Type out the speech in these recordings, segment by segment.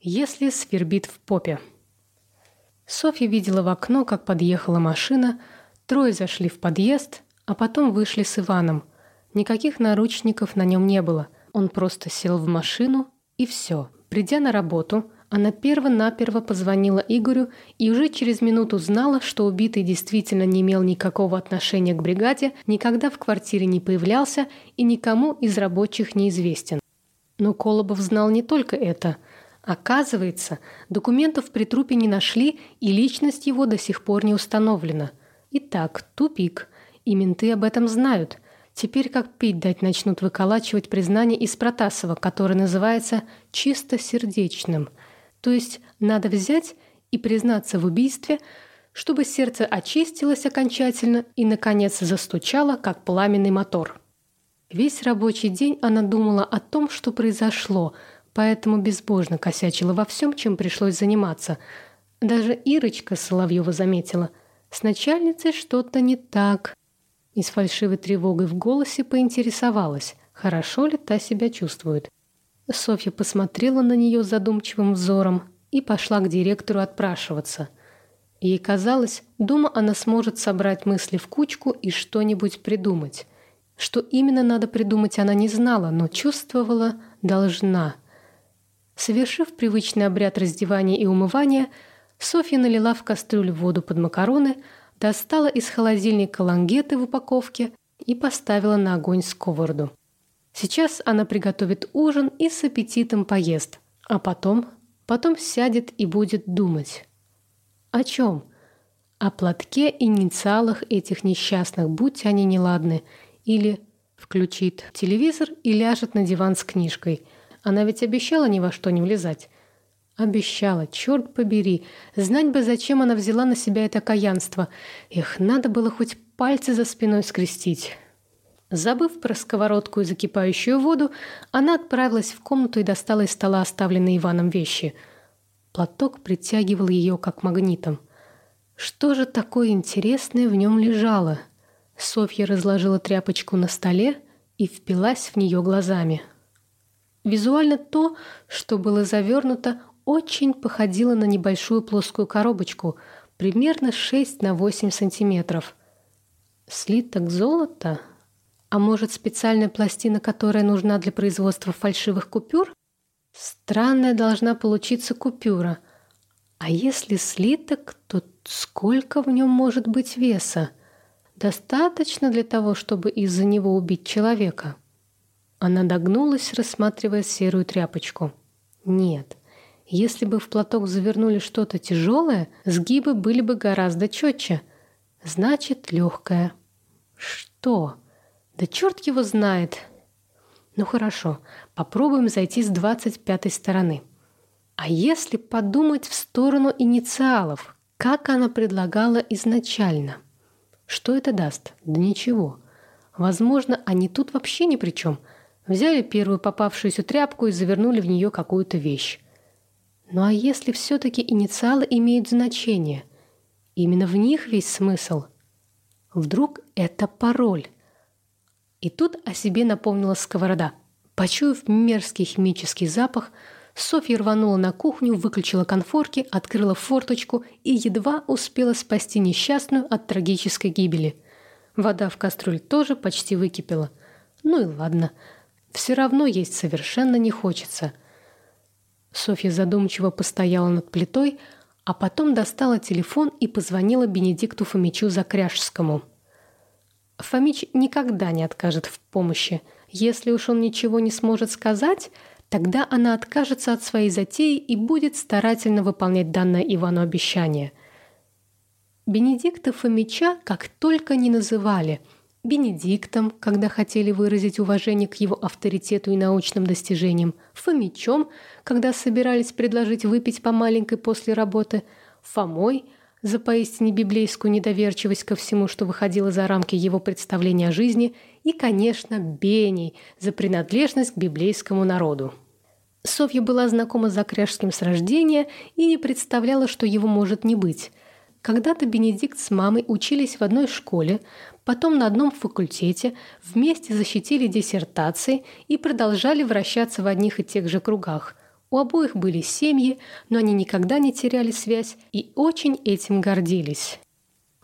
если свербит в попе. Софья видела в окно, как подъехала машина, трое зашли в подъезд, а потом вышли с Иваном. Никаких наручников на нем не было. Он просто сел в машину и все. Придя на работу, она перво-наперво позвонила Игорю и уже через минуту знала, что убитый действительно не имел никакого отношения к бригаде, никогда в квартире не появлялся и никому из рабочих не известен. Но Колобов знал не только это. Оказывается, документов при трупе не нашли, и личность его до сих пор не установлена. Итак, тупик. И менты об этом знают – Теперь как пить дать начнут выколачивать признание из Протасова, которое называется «чистосердечным». То есть надо взять и признаться в убийстве, чтобы сердце очистилось окончательно и, наконец, застучало, как пламенный мотор. Весь рабочий день она думала о том, что произошло, поэтому безбожно косячила во всем, чем пришлось заниматься. Даже Ирочка Соловьева заметила. С начальницей что-то не так и с фальшивой тревогой в голосе поинтересовалась, хорошо ли та себя чувствует. Софья посмотрела на нее задумчивым взором и пошла к директору отпрашиваться. Ей казалось, дома она сможет собрать мысли в кучку и что-нибудь придумать. Что именно надо придумать, она не знала, но чувствовала «должна». Совершив привычный обряд раздевания и умывания, Софья налила в кастрюлю воду под макароны, достала из холодильника лангеты в упаковке и поставила на огонь сковороду. Сейчас она приготовит ужин и с аппетитом поест, а потом, потом сядет и будет думать. О чем? О платке и инициалах этих несчастных, будь они неладны, или включит телевизор и ляжет на диван с книжкой. Она ведь обещала ни во что не влезать. Обещала, черт побери. Знать бы, зачем она взяла на себя это каянство. Их надо было хоть пальцы за спиной скрестить. Забыв про сковородку и закипающую воду, она отправилась в комнату и достала из стола оставленные Иваном вещи. Платок притягивал ее как магнитом. Что же такое интересное в нем лежало? Софья разложила тряпочку на столе и впилась в нее глазами. Визуально то, что было завернуто, очень походила на небольшую плоскую коробочку, примерно 6 на 8 сантиметров. Слиток золота? А может, специальная пластина, которая нужна для производства фальшивых купюр? Странная должна получиться купюра. А если слиток, то сколько в нем может быть веса? Достаточно для того, чтобы из-за него убить человека? Она догнулась, рассматривая серую тряпочку. Нет, если бы в платок завернули что-то тяжелое, сгибы были бы гораздо четче. Значит, легкое. Что? Да черт его знает. Ну хорошо, попробуем зайти с 25 стороны. А если подумать в сторону инициалов, как она предлагала изначально? Что это даст? Да ничего. Возможно, они тут вообще ни при чем. Взяли первую попавшуюся тряпку и завернули в нее какую-то вещь. Ну а если все-таки инициалы имеют значение? Именно в них весь смысл. Вдруг это пароль? И тут о себе напомнила сковорода. Почуяв мерзкий химический запах, Софья рванула на кухню, выключила конфорки, открыла форточку и едва успела спасти несчастную от трагической гибели. Вода в кастрюль тоже почти выкипела. Ну и ладно. Все равно есть совершенно не хочется – Софья задумчиво постояла над плитой, а потом достала телефон и позвонила Бенедикту Фомичу Закряжскому. Фомич никогда не откажет в помощи. Если уж он ничего не сможет сказать, тогда она откажется от своей затеи и будет старательно выполнять данное Ивану обещание. Бенедикта Фомича как только не называли – Бенедиктом, когда хотели выразить уважение к его авторитету и научным достижениям, Фомичом, когда собирались предложить выпить по маленькой после работы, Фомой за поистине библейскую недоверчивость ко всему, что выходило за рамки его представления о жизни, и, конечно, Беней за принадлежность к библейскому народу. Софья была знакома с Закряжским с рождения и не представляла, что его может не быть. Когда-то Бенедикт с мамой учились в одной школе, потом на одном факультете, вместе защитили диссертации и продолжали вращаться в одних и тех же кругах. У обоих были семьи, но они никогда не теряли связь и очень этим гордились.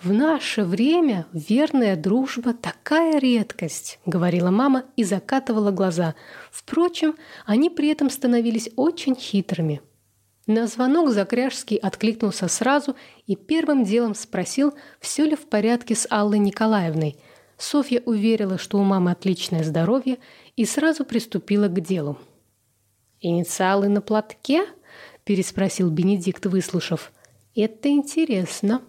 «В наше время верная дружба – такая редкость», – говорила мама и закатывала глаза. Впрочем, они при этом становились очень хитрыми. На звонок Закряжский откликнулся сразу и первым делом спросил, все ли в порядке с Аллой Николаевной. Софья уверила, что у мамы отличное здоровье, и сразу приступила к делу. «Инициалы на платке?» – переспросил Бенедикт, выслушав. «Это интересно».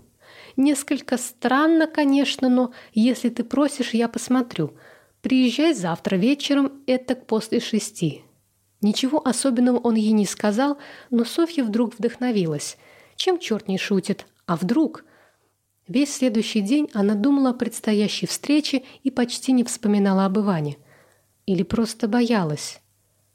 Несколько странно, конечно, но если ты просишь, я посмотрю. Приезжай завтра вечером, это после шести». Ничего особенного он ей не сказал, но Софья вдруг вдохновилась. Чем черт не шутит? А вдруг? Весь следующий день она думала о предстоящей встрече и почти не вспоминала об Иване. Или просто боялась.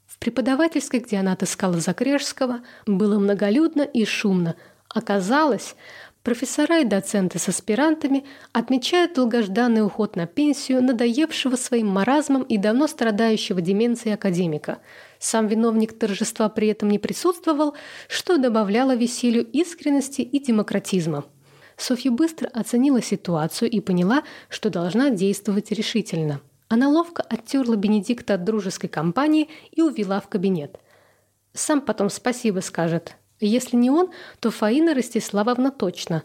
В преподавательской, где она отыскала Закрежского, было многолюдно и шумно. Оказалось, Профессора и доценты с аспирантами отмечают долгожданный уход на пенсию надоевшего своим маразмом и давно страдающего деменцией академика. Сам виновник торжества при этом не присутствовал, что добавляло веселью искренности и демократизма. Софья быстро оценила ситуацию и поняла, что должна действовать решительно. Она ловко оттерла Бенедикта от дружеской компании и увела в кабинет. «Сам потом спасибо скажет», если не он, то Фаина Ростиславовна точно.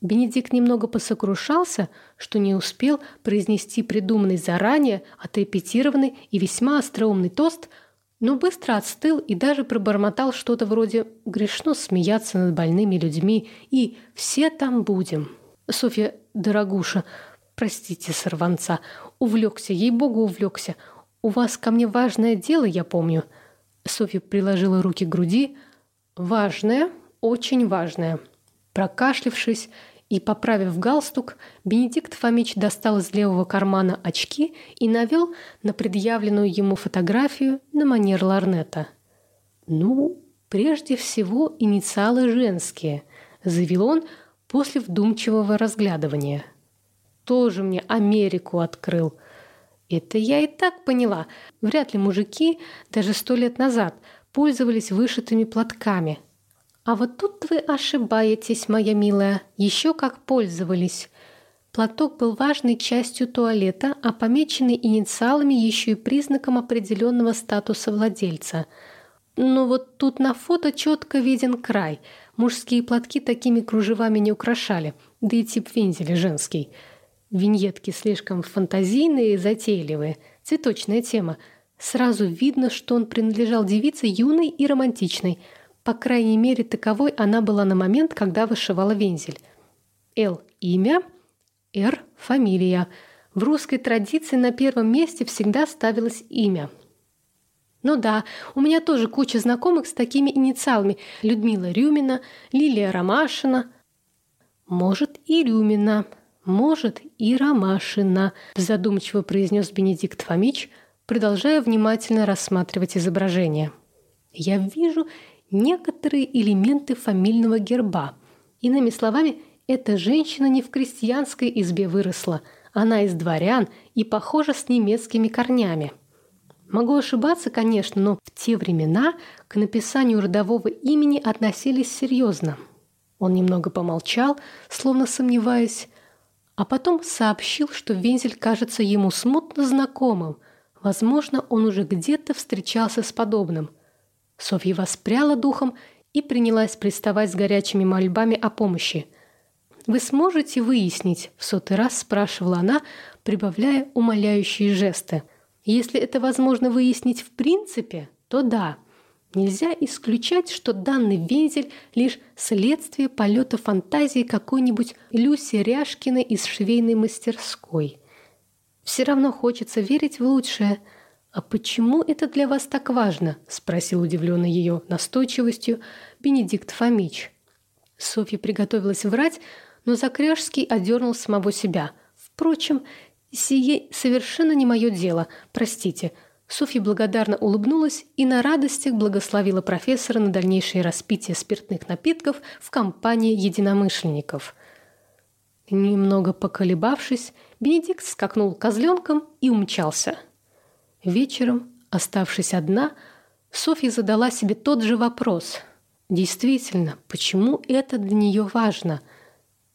Бенедикт немного посокрушался, что не успел произнести придуманный заранее, отрепетированный и весьма остроумный тост, но быстро отстыл и даже пробормотал что-то вроде «грешно смеяться над больными людьми» и «все там будем». Софья, дорогуша, простите сорванца, увлекся, ей-богу увлекся. У вас ко мне важное дело, я помню. Софья приложила руки к груди, Важное, очень важное. Прокашлившись и поправив галстук, Бенедикт Фомич достал из левого кармана очки и навел на предъявленную ему фотографию на манер ларнета. «Ну, прежде всего, инициалы женские», — заявил он после вдумчивого разглядывания. «Тоже мне Америку открыл», это я и так поняла. Вряд ли мужики даже сто лет назад пользовались вышитыми платками. А вот тут вы ошибаетесь, моя милая, еще как пользовались. Платок был важной частью туалета, а помеченный инициалами еще и признаком определенного статуса владельца. Но вот тут на фото четко виден край. Мужские платки такими кружевами не украшали, да и тип вензеля женский. Виньетки слишком фантазийные и затейливые. Цветочная тема – Сразу видно, что он принадлежал девице юной и романтичной. По крайней мере, таковой она была на момент, когда вышивала вензель. Л – имя, Р – фамилия. В русской традиции на первом месте всегда ставилось имя. Ну да, у меня тоже куча знакомых с такими инициалами. Людмила Рюмина, Лилия Ромашина. Может, и Рюмина, может, и Ромашина, задумчиво произнес Бенедикт Фомич – продолжая внимательно рассматривать изображение. Я вижу некоторые элементы фамильного герба. Иными словами, эта женщина не в крестьянской избе выросла. Она из дворян и похожа с немецкими корнями. Могу ошибаться, конечно, но в те времена к написанию родового имени относились серьезно. Он немного помолчал, словно сомневаясь, а потом сообщил, что Вензель кажется ему смутно знакомым – Возможно, он уже где-то встречался с подобным. Софья воспряла духом и принялась приставать с горячими мольбами о помощи. «Вы сможете выяснить?» – в сотый раз спрашивала она, прибавляя умоляющие жесты. «Если это возможно выяснить в принципе, то да. Нельзя исключать, что данный вензель – лишь следствие полета фантазии какой-нибудь Люси Ряшкиной из швейной мастерской». Все равно хочется верить в лучшее. А почему это для вас так важно? спросил удивленный ее настойчивостью Бенедикт Фомич. Софья приготовилась врать, но Закряжский одернул самого себя. Впрочем, сие совершенно не мое дело, простите. Софья благодарно улыбнулась и на радостях благословила профессора на дальнейшее распитие спиртных напитков в компании единомышленников. Немного поколебавшись, Бенедикт скакнул козленком и умчался. Вечером, оставшись одна, Софья задала себе тот же вопрос. Действительно, почему это для нее важно?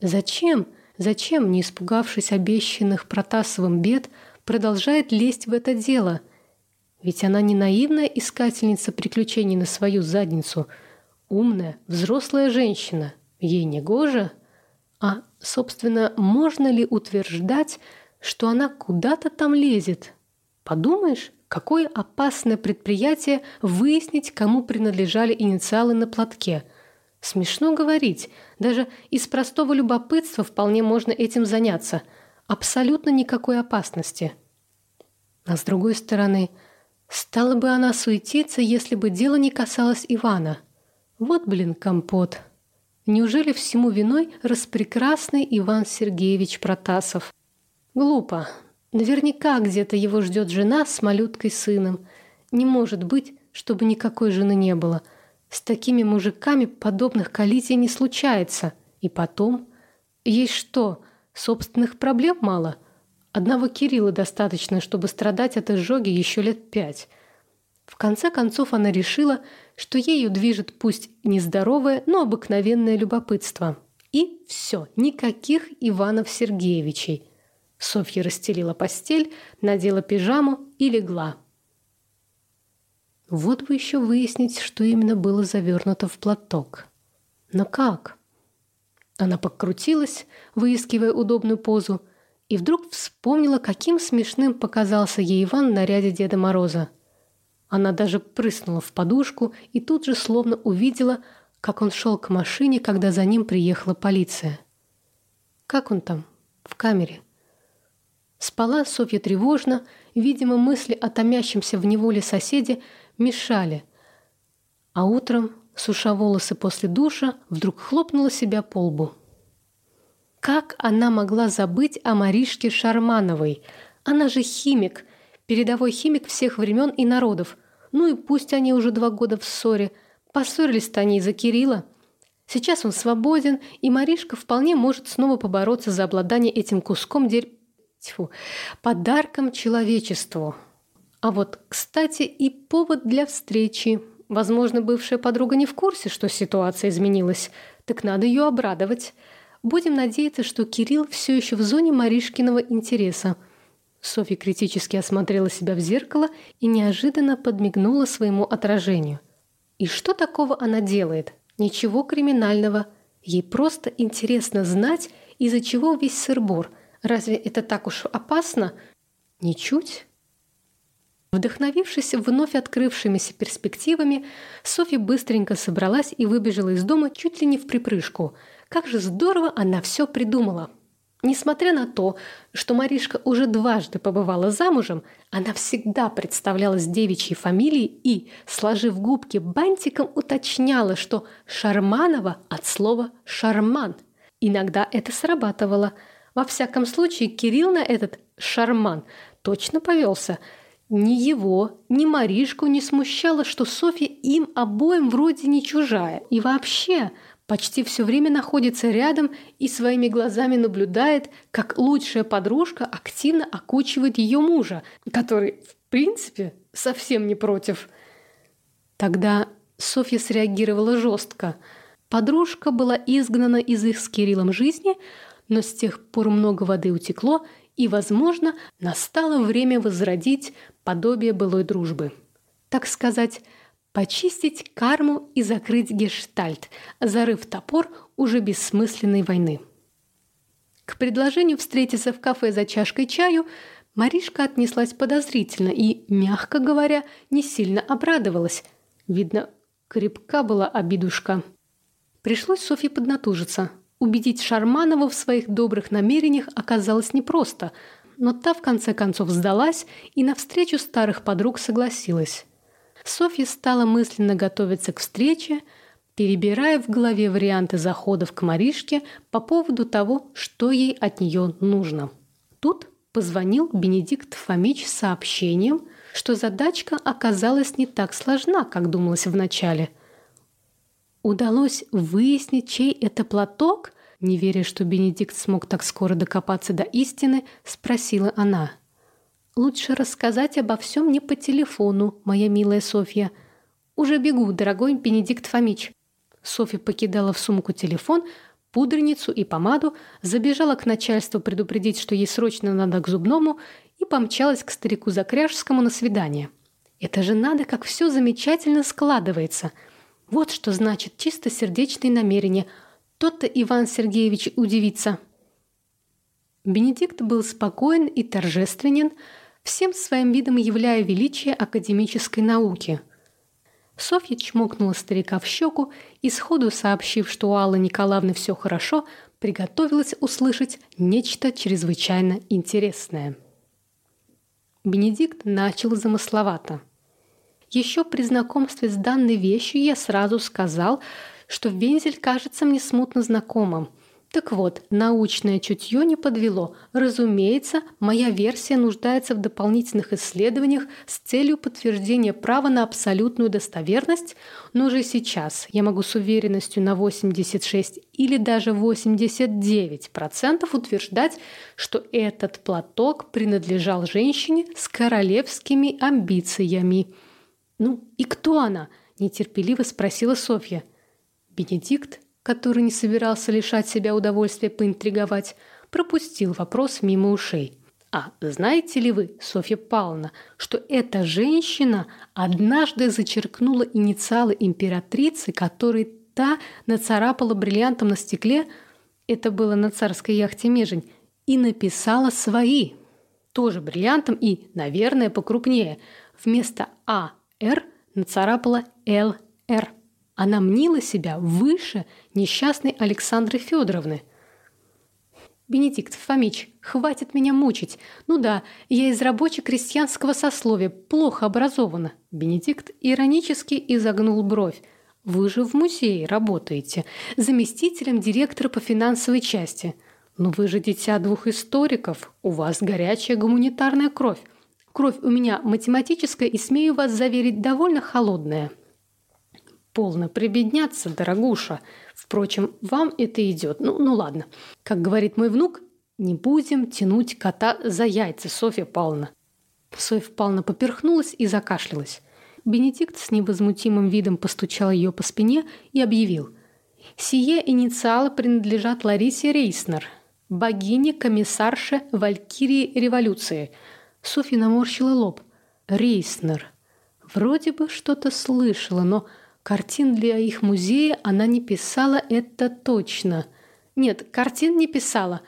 Зачем, зачем, не испугавшись обещанных Протасовым бед, продолжает лезть в это дело? Ведь она не наивная искательница приключений на свою задницу. Умная, взрослая женщина. Ей не гоже? А, собственно, можно ли утверждать, что она куда-то там лезет? Подумаешь, какое опасное предприятие выяснить, кому принадлежали инициалы на платке. Смешно говорить, даже из простого любопытства вполне можно этим заняться. Абсолютно никакой опасности. А с другой стороны, стала бы она суетиться, если бы дело не касалось Ивана. Вот, блин, компот. Неужели всему виной распрекрасный Иван Сергеевич Протасов? Глупо, Наверняка где-то его ждет жена с малюткой-сыном. Не может быть, чтобы никакой жены не было. С такими мужиками подобных коллизий не случается. И потом... Есть что, собственных проблем мало? Одного Кирилла достаточно, чтобы страдать от изжоги еще лет пять. В конце концов она решила, что ею движет пусть нездоровое, но обыкновенное любопытство. И все, никаких Иванов Сергеевичей – Софья расстелила постель, надела пижаму и легла. Вот бы еще выяснить, что именно было завернуто в платок. Но как? Она покрутилась, выискивая удобную позу, и вдруг вспомнила, каким смешным показался ей Иван в наряде Деда Мороза. Она даже прыснула в подушку и тут же словно увидела, как он шел к машине, когда за ним приехала полиция. Как он там? В камере. Спала Софья тревожно, видимо, мысли о томящемся в неволе соседе мешали. А утром, суша волосы после душа, вдруг хлопнула себя по лбу. Как она могла забыть о Маришке Шармановой? Она же химик, передовой химик всех времен и народов. Ну и пусть они уже два года в ссоре. Поссорились-то они из-за Кирилла. Сейчас он свободен, и Маришка вполне может снова побороться за обладание этим куском дерь тьфу, подарком человечеству. А вот, кстати, и повод для встречи. Возможно, бывшая подруга не в курсе, что ситуация изменилась. Так надо ее обрадовать. Будем надеяться, что Кирилл все еще в зоне Маришкиного интереса. Софья критически осмотрела себя в зеркало и неожиданно подмигнула своему отражению. И что такого она делает? Ничего криминального. Ей просто интересно знать, из-за чего весь сырбор – Разве это так уж опасно? Ничуть. Вдохновившись вновь открывшимися перспективами, Софья быстренько собралась и выбежала из дома чуть ли не в припрыжку. Как же здорово она все придумала! Несмотря на то, что Маришка уже дважды побывала замужем, она всегда представлялась девичьей фамилией и, сложив губки бантиком, уточняла, что Шарманова от слова «шарман». Иногда это срабатывало – во всяком случае, Кирилл на этот шарман точно повелся. Ни его, ни Маришку не смущало, что Софья им обоим вроде не чужая. И вообще почти все время находится рядом и своими глазами наблюдает, как лучшая подружка активно окучивает ее мужа, который, в принципе, совсем не против. Тогда Софья среагировала жестко. Подружка была изгнана из их с Кириллом жизни – но с тех пор много воды утекло, и, возможно, настало время возродить подобие былой дружбы. Так сказать, почистить карму и закрыть гештальт, зарыв топор уже бессмысленной войны. К предложению встретиться в кафе за чашкой чаю Маришка отнеслась подозрительно и, мягко говоря, не сильно обрадовалась. Видно, крепка была обидушка. Пришлось Софье поднатужиться – Убедить Шарманову в своих добрых намерениях оказалось непросто, но та в конце концов сдалась и на встречу старых подруг согласилась. Софья стала мысленно готовиться к встрече, перебирая в голове варианты заходов к Маришке по поводу того, что ей от нее нужно. Тут позвонил Бенедикт Фомич с сообщением, что задачка оказалась не так сложна, как думалось вначале – Удалось выяснить, чей это платок? Не веря, что Бенедикт смог так скоро докопаться до истины, спросила она. «Лучше рассказать обо всем не по телефону, моя милая Софья. «Уже бегу, дорогой Бенедикт Фомич». Софья покидала в сумку телефон, пудреницу и помаду, забежала к начальству предупредить, что ей срочно надо к зубному, и помчалась к старику Закряжскому на свидание. Это же надо, как все замечательно складывается. Вот что значит чистосердечные намерения. Тот-то Иван Сергеевич удивится. Бенедикт был спокоен и торжественен, всем своим видом являя величие академической науки. Софья чмокнула старика в щеку и, сходу сообщив, что у Аллы Николаевны все хорошо, приготовилась услышать нечто чрезвычайно интересное. Бенедикт начал замысловато. Еще при знакомстве с данной вещью я сразу сказал, что Вензель кажется мне смутно знакомым – так вот, научное чутье не подвело. Разумеется, моя версия нуждается в дополнительных исследованиях с целью подтверждения права на абсолютную достоверность, но уже сейчас я могу с уверенностью на 86 или даже 89% утверждать, что этот платок принадлежал женщине с королевскими амбициями. «Ну и кто она?» – нетерпеливо спросила Софья. Бенедикт который не собирался лишать себя удовольствия поинтриговать, пропустил вопрос мимо ушей. А знаете ли вы, Софья Павловна, что эта женщина однажды зачеркнула инициалы императрицы, которые та нацарапала бриллиантом на стекле, это было на царской яхте «Межень», и написала свои, тоже бриллиантом и, наверное, покрупнее. Вместо «А-Р» нацарапала «Л-Р». Она мнила себя выше несчастной Александры Федоровны. «Бенедикт Фомич, хватит меня мучить. Ну да, я из рабоче-крестьянского сословия, плохо образована». Бенедикт иронически изогнул бровь. «Вы же в музее работаете, заместителем директора по финансовой части. Но вы же дитя двух историков, у вас горячая гуманитарная кровь. Кровь у меня математическая и, смею вас заверить, довольно холодная». Полно прибедняться, дорогуша. Впрочем, вам это идет. Ну, ну ладно. Как говорит мой внук, не будем тянуть кота за яйца, Софья Павловна. Софья Павловна поперхнулась и закашлялась. Бенедикт с невозмутимым видом постучал ее по спине и объявил. «Сие инициалы принадлежат Ларисе Рейснер, богине-комиссарше Валькирии Революции». Софья наморщила лоб. «Рейснер. Вроде бы что-то слышала, но Картин для их музея она не писала, это точно. Нет, картин не писала,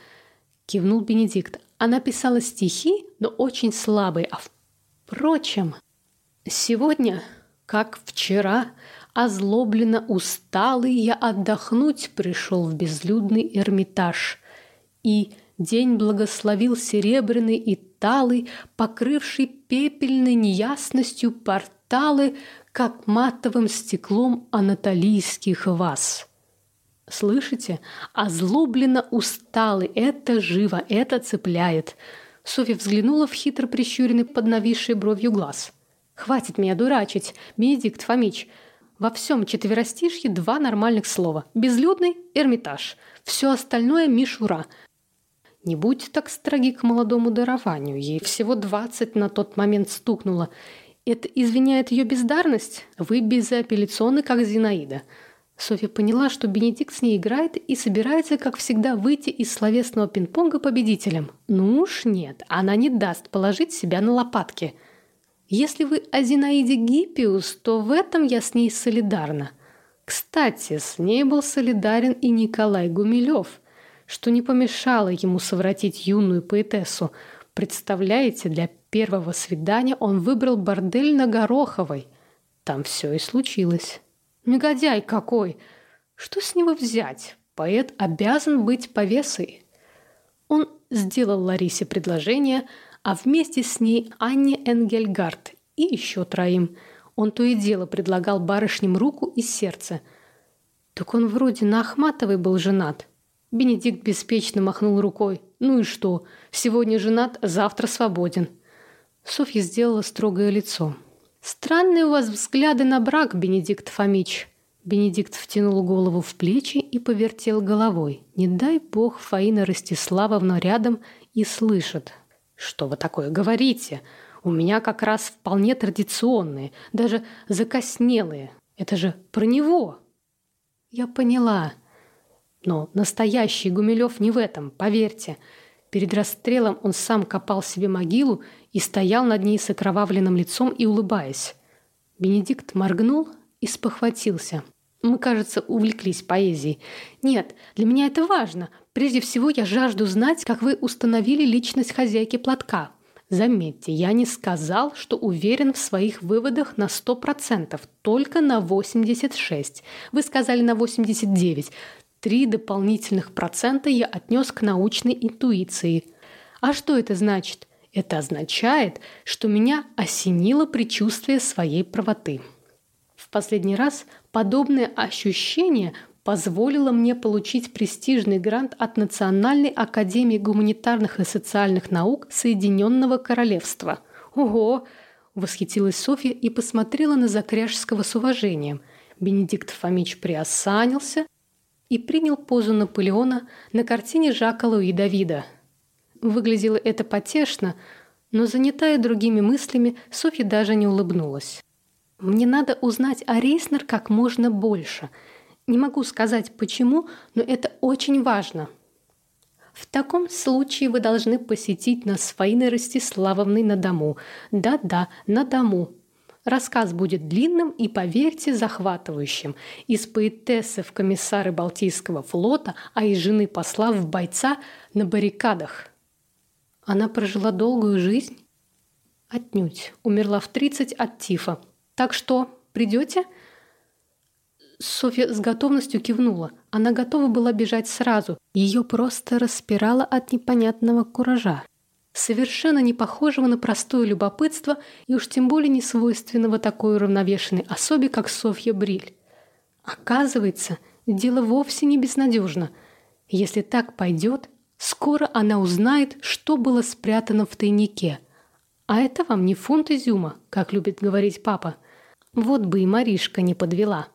кивнул Бенедикт. Она писала стихи, но очень слабые. А впрочем, сегодня, как вчера, озлобленно усталый я отдохнуть пришел в безлюдный Эрмитаж. И день благословил серебряный и талый, покрывший пепельной неясностью порталы, как матовым стеклом анатолийских ваз. Слышите? Озлобленно усталый. Это живо, это цепляет. Софья взглянула в хитро прищуренный под нависшей бровью глаз. «Хватит меня дурачить, Бенедикт Фомич. Во всем четверостишье два нормальных слова. Безлюдный – Эрмитаж. Все остальное – мишура. Не будь так строги к молодому дарованию. Ей всего двадцать на тот момент стукнуло – это извиняет ее бездарность? Вы безапелляционны, как Зинаида. Софья поняла, что Бенедикт с ней играет и собирается, как всегда, выйти из словесного пинг-понга победителем. Ну уж нет, она не даст положить себя на лопатки. Если вы о Зинаиде Гиппиус, то в этом я с ней солидарна. Кстати, с ней был солидарен и Николай Гумилев, что не помешало ему совратить юную поэтессу. Представляете, для первого свидания он выбрал бордель на Гороховой. Там все и случилось. Негодяй какой! Что с него взять? Поэт обязан быть повесой. Он сделал Ларисе предложение, а вместе с ней Анне Энгельгард и еще троим. Он то и дело предлагал барышням руку и сердце. Так он вроде на Ахматовой был женат. Бенедикт беспечно махнул рукой. Ну и что? Сегодня женат, завтра свободен. Софья сделала строгое лицо. «Странные у вас взгляды на брак, Бенедикт Фомич». Бенедикт втянул голову в плечи и повертел головой. Не дай бог Фаина Ростиславовна рядом и слышит. «Что вы такое говорите? У меня как раз вполне традиционные, даже закоснелые. Это же про него. Я поняла. Но настоящий Гумилев не в этом, поверьте. Перед расстрелом он сам копал себе могилу и стоял над ней с окровавленным лицом и улыбаясь. Бенедикт моргнул и спохватился. Мы, кажется, увлеклись поэзией. Нет, для меня это важно. Прежде всего, я жажду знать, как вы установили личность хозяйки платка. Заметьте, я не сказал, что уверен в своих выводах на 100%, только на 86%. Вы сказали на 89%. Три дополнительных процента я отнес к научной интуиции. А что это значит? Это означает, что меня осенило предчувствие своей правоты. В последний раз подобное ощущение позволило мне получить престижный грант от Национальной академии гуманитарных и социальных наук Соединенного Королевства. Ого! Восхитилась Софья и посмотрела на Закряжского с уважением. Бенедикт Фомич приосанился и принял позу Наполеона на картине Жака Луи Давида. Выглядело это потешно, но занятая другими мыслями, Софья даже не улыбнулась. «Мне надо узнать о Рейснер как можно больше. Не могу сказать почему, но это очень важно». «В таком случае вы должны посетить нас с Фаиной Ростиславовной на дому. Да-да, на дому. Рассказ будет длинным и, поверьте, захватывающим. Из поэтессы в комиссары Балтийского флота, а из жены посла в бойца на баррикадах. Она прожила долгую жизнь? Отнюдь. Умерла в 30 от тифа. Так что, придете? Софья с готовностью кивнула. Она готова была бежать сразу. Ее просто распирало от непонятного куража совершенно не похожего на простое любопытство и уж тем более не свойственного такой уравновешенной особе, как Софья Бриль. Оказывается, дело вовсе не безнадежно. Если так пойдет, скоро она узнает, что было спрятано в тайнике. А это вам не фунт изюма, как любит говорить папа. Вот бы и Маришка не подвела.